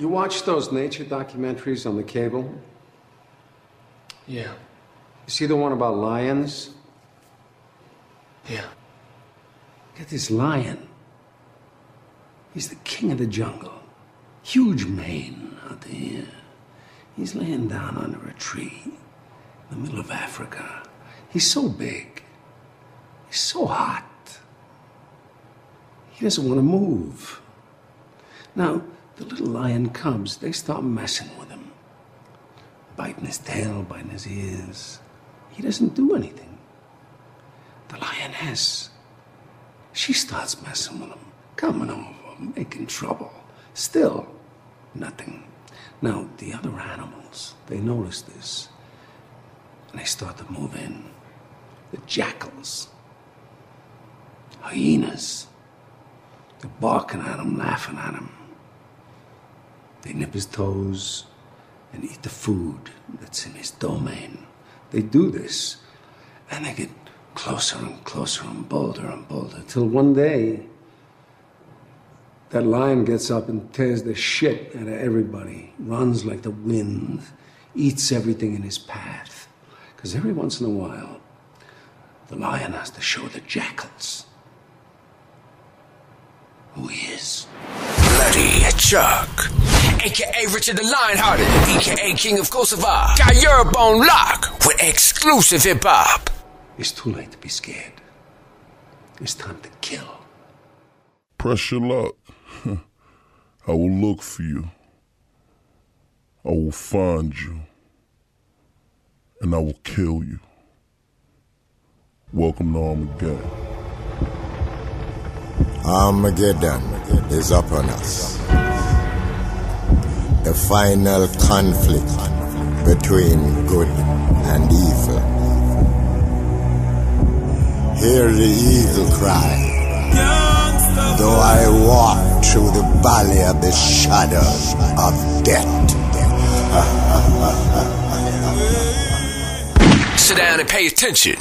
You watch those nature documentaries on the cable? Yeah. You see the one about lions? Yeah. Get this lion. He's the king of the jungle. Huge mane out there. He's laying down under a tree in the middle of Africa. He's so big. He's so hot. He doesn't want to move. Now, the little lion cubs, they start messing with him. Biting his tail, biting his ears. He doesn't do anything. The lioness, she starts messing with him, coming over, making trouble. Still, nothing. Now, the other animals, they notice this, and they start to move in. The jackals, hyenas, they're barking at him, laughing at him. They nip his toes and eat the food that's in his domain. They do this, and they get closer and closer and bolder and bolder, till one day, that lion gets up and tears the shit out of everybody, runs like the wind, eats everything in his path. Because every once in a while, the lion has to show the jackals who he is. Bloody Chuck, aka Richard the Lionhearted, aka King of Kosovo. Got Europe on lock with exclusive hip hop. It's too late to be scared. It's time to kill. Press your luck. I will look for you. I will find you. And I will kill you. Welcome to Armageddon. Armageddon is upon us. The final conflict between good and evil. Hear the evil cry. Though I walk through the valley of the shadow of death. Sit down and pay attention.